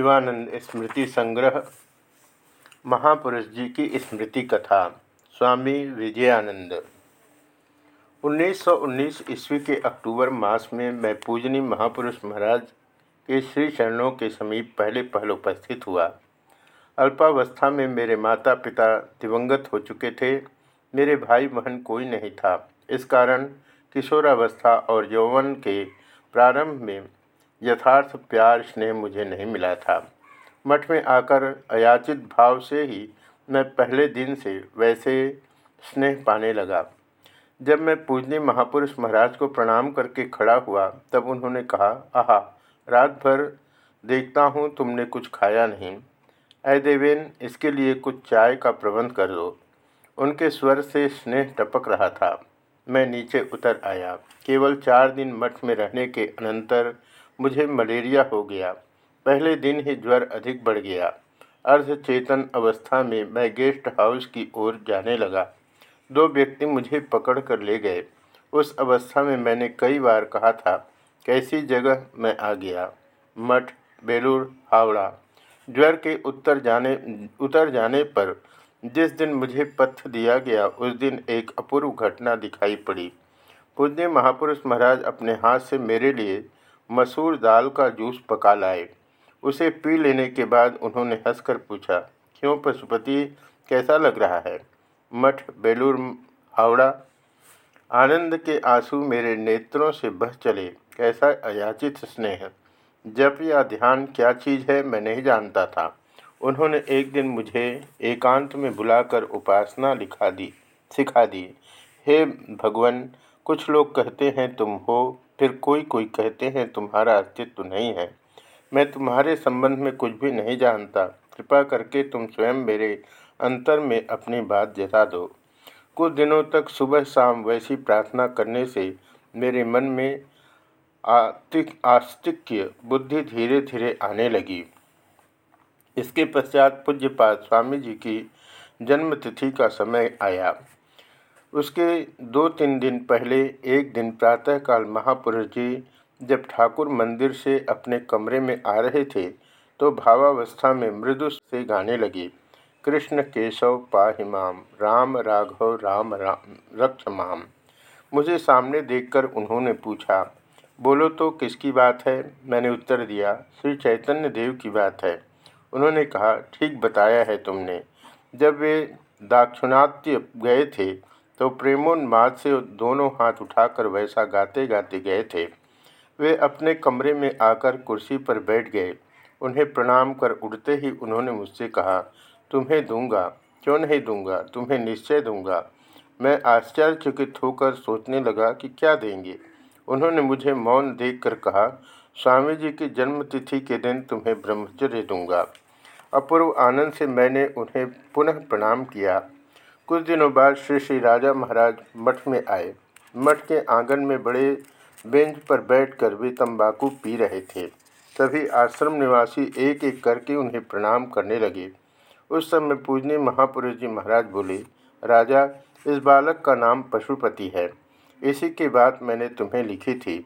शिवानंद स्मृति संग्रह, महापुरुष जी की स्मृति कथा, स्वामी विजयानंद। 1919 ईस्वी के अक्टूबर मास में मैं पूजनी महापुरुष महाराज के श्री चरणों के समीप पहले पहल उपस्थित हुआ। अल्पावस्था में मेरे माता पिता दिवंगत हो चुके थे। मेरे भाई बहन कोई नहीं था। इस कारण किशोरावस्था और यौवन के प्रारंभ में यथार्थ प्यार स्नेह मुझे नहीं मिला था। मठ में आकर अयाचित भाव से ही मैं पहले दिन से वैसे स्नेह पाने लगा। जब मैं पूजनी महापुरुष महाराज को प्रणाम करके खड़ा हुआ, तब उन्होंने कहा, आहा, रात भर देखता हूँ तुमने कुछ खाया नहीं। अय देवेन, इसके लिए कुछ चाय का प्रबंध कर दो उनके स्वर से स्नेह टपक रहा था। मैं नीचे उतर आया। केवल चार दिन मठ में रहने के अनंतर मुझे मलेरिया हो गया। पहले दिन ही ज्वर अधिक बढ़ गया। अर्धचेतन अवस्था में मैं गेस्ट हाउस की ओर जाने लगा। दो व्यक्ति मुझे पकड़ कर ले गए। उस अवस्था में मैंने कई बार कहा था, कैसी जगह मैं आ गया? मठ, बेलूर, हावड़ा। ज्वर के उत्तर जाने, उतर जाने पर जिस दिन मुझे पथ दिया गया, उस दिन एक अपूर्व घटना दिखाई पड़ी। पूज्य महापुरुष महाराज अपने हाथ से मेरे लिए मसूर दाल का जूस पका लाए। उसे पी लेने के बाद उन्होंने हंसकर पूछा, क्यों पशुपति, कैसा लग रहा है? मठ, बेलूर, हावड़ा। आनंद के आँसू मेरे नेत्रों से बह चले। कैसा अयाचित स्नेह। जप या ध्यान क्या चीज़ है मैं नहीं जानता था। उन्होंने एक दिन मुझे एकांत में बुलाकर उपासना लिखा दी, सिखा दी, हे भगवान, कुछ लोग कहते हैं तुम हो फिर कोई कोई कहते हैं, तुम्हारा अस्तित्व नहीं है। मैं तुम्हारे संबंध में कुछ भी नहीं जानता। कृपा करके तुम स्वयं मेरे अंतर में अपनी बात जता दो। कुछ दिनों तक सुबह शाम वैसी प्रार्थना करने से मेरे मन में आस्तिक आस्तिक्य बुद्धि धीरे धीरे आने लगी। इसके पश्चात पूज्यपात स्वामी जी की जन्मतिथि का समय आया। उसके दो तीन दिन पहले, एक दिन प्रातःकाल महापुरुष जी जब ठाकुर मंदिर से अपने कमरे में आ रहे थे तो भावावस्था में मृदु से गाने लगे, कृष्ण केशव पाहिमाम राम राघव राम राम, रक्ष माम। मुझे सामने देखकर उन्होंने पूछा, बोलो तो किसकी बात है? मैंने उत्तर दिया, श्री चैतन्य देव की बात है। उन्होंने कहा, ठीक बताया है तुमने। जब वे दाक्षिणात्य गए थे तो प्रेमोन्माद से दोनों हाथ उठाकर वैसा गाते गाते गए थे। वे अपने कमरे में आकर कुर्सी पर बैठ गए। उन्हें प्रणाम कर उठते ही उन्होंने मुझसे कहा, तुम्हें दूँगा। क्यों नहीं दूँगा? तुम्हें निश्चय दूँगा। मैं आश्चर्यचकित होकर सोचने लगा कि क्या देंगे। उन्होंने मुझे मौन देखकर कहा, स्वामी जी की जन्मतिथि के दिन तुम्हें ब्रह्मचर्य दूँगा। अपूर्व आनंद से मैंने उन्हें पुनः प्रणाम किया। कुछ दिनों बाद श्री श्री राजा महाराज मठ में आए। मठ के आँगन में बड़े बेंच पर बैठकर वे तंबाकू पी रहे थे। सभी आश्रम निवासी एक एक करके उन्हें प्रणाम करने लगे। उस समय पूजनीय महापुरुष जी महाराज बोले, राजा, इस बालक का नाम पशुपति है। इसी की बात मैंने तुम्हें लिखी थी।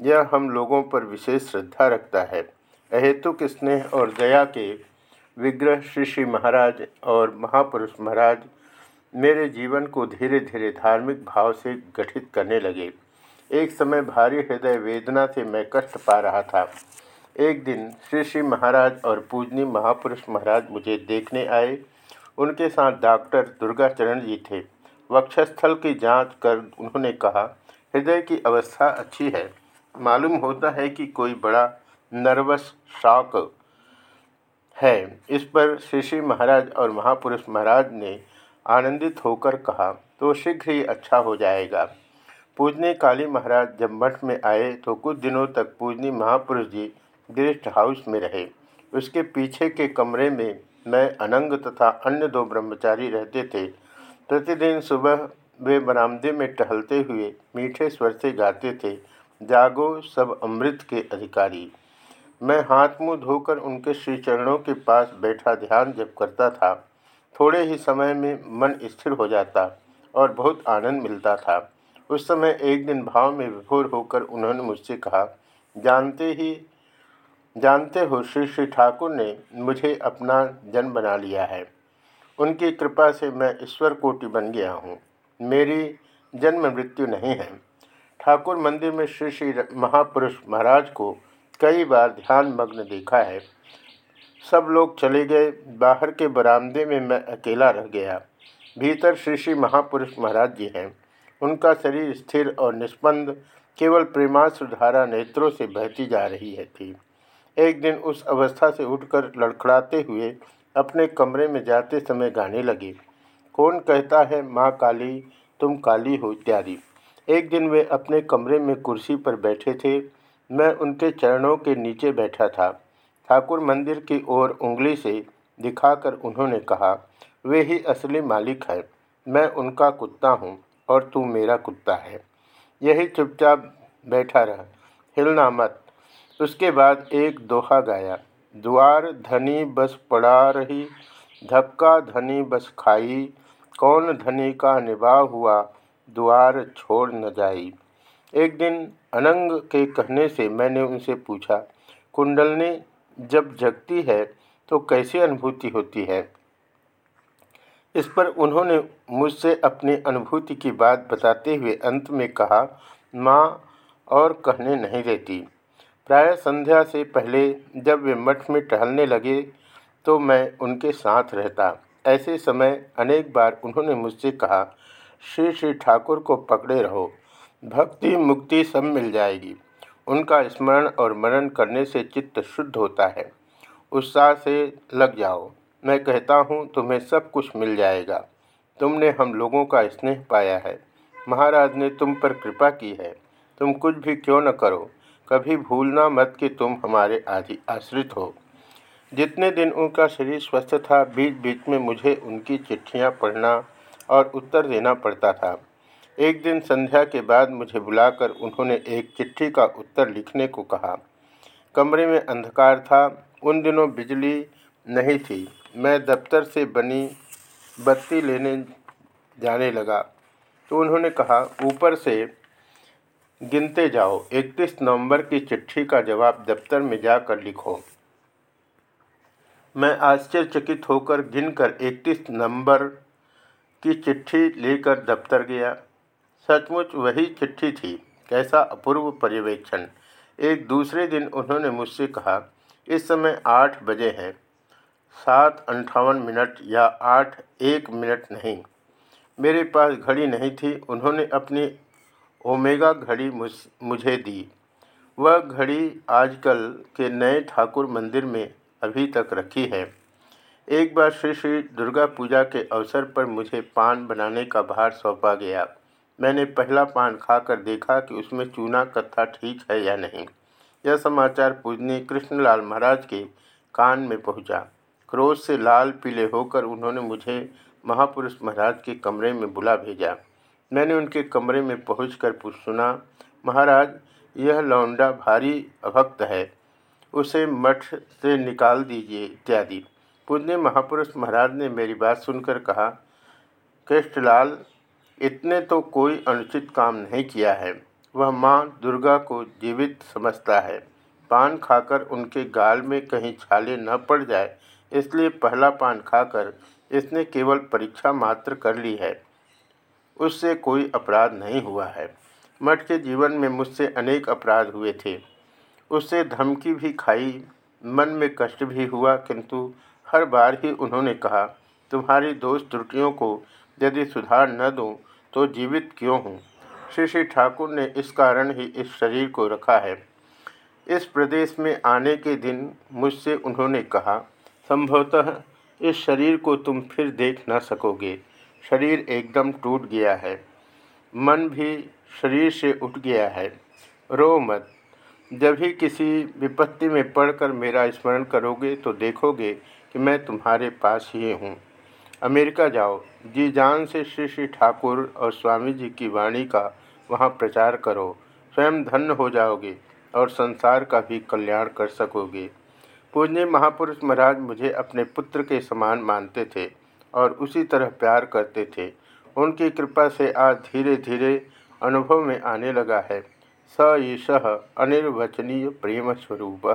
यह हम लोगों पर विशेष श्रद्धा रखता है। अहेतुक स्नेह और दया के विग्रह श्री श्री महाराज और महापुरुष महाराज मेरे जीवन को धीरे धीरे धार्मिक भाव से गठित करने लगे। एक समय भारी हृदय वेदना से मैं कष्ट पा रहा था। एक दिन श्री श्री महाराज और पूजनी महापुरुष महाराज मुझे देखने आए। उनके साथ डॉक्टर दुर्गाचरण जी थे। वक्षस्थल की जाँच कर उन्होंने कहा, हृदय की अवस्था अच्छी है। मालूम होता है कि कोई बड़ा नर्वस शॉक है। इस पर श्री श्री महाराज और महापुरुष महाराज ने आनंदित होकर कहा तो शीघ्र ही अच्छा हो जाएगा। पूजनी काली महाराज जब मठ में आए तो कुछ दिनों तक पूजनी महापुरुष जी गेस्ट हाउस में रहे। उसके पीछे के कमरे में मैं अनंग तथा अन्य दो ब्रह्मचारी रहते थे। प्रतिदिन सुबह वे बरामदे में टहलते हुए मीठे स्वर से गाते थे, जागो सब अमृत के अधिकारी। मैं हाथ मुँह धोकर उनके श्री चरणों के पास बैठा ध्यान जब करता था थोड़े ही समय में मन स्थिर हो जाता और बहुत आनंद मिलता था। उस समय एक दिन भाव में विभोर होकर उन्होंने मुझसे कहा, जानते ही, जानते हो श्री श्री ठाकुर ने मुझे अपना जन बना लिया है। उनकी कृपा से मैं ईश्वर कोटि बन गया हूँ। मेरी जन्म मृत्यु नहीं है। ठाकुर मंदिर में श्री श्री महापुरुष महाराज को कई बार ध्यान मग्न देखा है। सब लोग चले गए। बाहर के बरामदे में मैं अकेला रह गया। भीतर श्री श्री महापुरुष महाराज जी हैं। उनका शरीर स्थिर और निष्पन्द, केवल प्रेमाश्रधारा नेत्रों से बहती जा रही है थी। एक दिन उस अवस्था से उठकर लड़खड़ाते हुए अपने कमरे में जाते समय गाने लगे। कौन कहता है, माँ काली, तुम काली हो इत्यादि। एक दिन वे अपने कमरे में कुर्सी पर बैठे थे। मैं उनके चरणों के नीचे बैठा था। ठाकुर मंदिर की ओर उंगली से दिखाकर उन्होंने कहा, वे ही असली मालिक है। मैं उनका कुत्ता हूँ और तू मेरा कुत्ता है यही चुपचाप बैठा रहा। हिलना मत। उसके बाद एक दोहा गाया द्वार धनी बस पड़ा रही, धक्का धनी बस खाई, कौन धनी का निभा हुआ द्वार छोड़ न जाई। एक दिन अनंग के कहने से मैंने उनसे पूछा, कुंडलनी जब जगती है तो कैसी अनुभूति होती है? इस पर उन्होंने मुझसे अपनी अनुभूति की बात बताते हुए अंत में कहा, माँ और कहने नहीं देती। प्राय संध्या से पहले जब वे मठ में टहलने लगे तो मैं उनके साथ रहता। ऐसे समय अनेक बार उन्होंने मुझसे कहा, श्री श्री ठाकुर को पकड़े रहो। भक्ति मुक्ति सब मिल जाएगी। उनका स्मरण और मनन करने से चित्त शुद्ध होता है। उत्साह से लग जाओ। मैं कहता हूँ, तुम्हें सब कुछ मिल जाएगा। तुमने हम लोगों का स्नेह पाया है। महाराज ने तुम पर कृपा की है। तुम कुछ भी क्यों न करो। कभी भूलना मत कि तुम हमारे आदि आश्रित हो। जितने दिन उनका शरीर स्वस्थ था बीच बीच में मुझे उनकी चिट्ठियाँ पढ़ना और उत्तर देना पड़ता था। एक दिन संध्या के बाद मुझे बुलाकर उन्होंने एक चिट्ठी का उत्तर लिखने को कहा। कमरे में अंधकार था, उन दिनों बिजली नहीं थी। मैं दफ्तर से बनी बत्ती लेने जाने लगा तो उन्होंने कहा, ऊपर से गिनते जाओ। 31 नवंबर की चिट्ठी का जवाब दफ्तर में जाकर लिखो। मैं आश्चर्यचकित होकर गिनकर 31 नंबर की चिट्ठी लेकर दफ्तर गया। सचमुच वही चिट्ठी थी, कैसा अपूर्व पर्यवेक्षण। एक दूसरे दिन उन्होंने मुझसे कहा, इस समय आठ बजे हैं। सात अंठावन मिनट या आठ एक मिनट नहीं। मेरे पास घड़ी नहीं थी। उन्होंने अपनी ओमेगा घड़ी मुझ दी। वह घड़ी आजकल के नए ठाकुर मंदिर में अभी तक रखी है। एक बार श्री श्री दुर्गा पूजा के अवसर पर मुझे पान बनाने का भार सौंपा गया। मैंने पहला पान खाकर देखा कि उसमें चूना कत्था ठीक है या नहीं। यह समाचार पूजनी कृष्णलाल महाराज के कान में पहुँचा। क्रोध से लाल पीले होकर उन्होंने मुझे महापुरुष महाराज के कमरे में बुला भेजा। मैंने उनके कमरे में पहुँच कर सुना, महाराज, यह लौंडा भारी अभक्त है, उसे मठ से निकाल दीजिए इत्यादि। पूज्य महापुरुष महाराज ने मेरी बात सुनकर कहा, कृष्णलाल इतने तो कोई अनुचित काम नहीं किया है। वह माँ दुर्गा को जीवित समझता है। पान खाकर उनके गाल में कहीं छाले न पड़ जाए, इसलिए पहला पान खाकर इसने केवल परीक्षा मात्र कर ली है। उससे कोई अपराध नहीं हुआ है। मठ के जीवन में मुझसे अनेक अपराध हुए थे। उससे धमकी भी खाई, मन में कष्ट भी हुआ, किंतु हर बार ही उन्होंने कहा, तुम्हारी दोष त्रुटियों को यदि सुधार न दूँ तो जीवित क्यों हूँ? श्री श्री ठाकुर ने इस कारण ही इस शरीर को रखा है। इस प्रदेश में आने के दिन मुझसे उन्होंने कहा, संभवतः इस शरीर को तुम फिर देख न सकोगे। शरीर एकदम टूट गया है। मन भी शरीर से उठ गया है। रो मत। जब भी किसी विपत्ति में पढ़कर मेरा स्मरण करोगे तो देखोगे कि मैं तुम्हारे पास ही हूँ। अमेरिका जाओ। जी जान से श्री श्री ठाकुर और स्वामी जी की वाणी का वहाँ प्रचार करो। स्वयं धन्य हो जाओगे और संसार का भी कल्याण कर सकोगे। पूज्य महापुरुष महाराज मुझे अपने पुत्र के समान मानते थे और उसी तरह प्यार करते थे। उनकी कृपा से आज धीरे धीरे अनुभव में आने लगा है। स ईश अनिर्वचनीय प्रेम स्वरूप।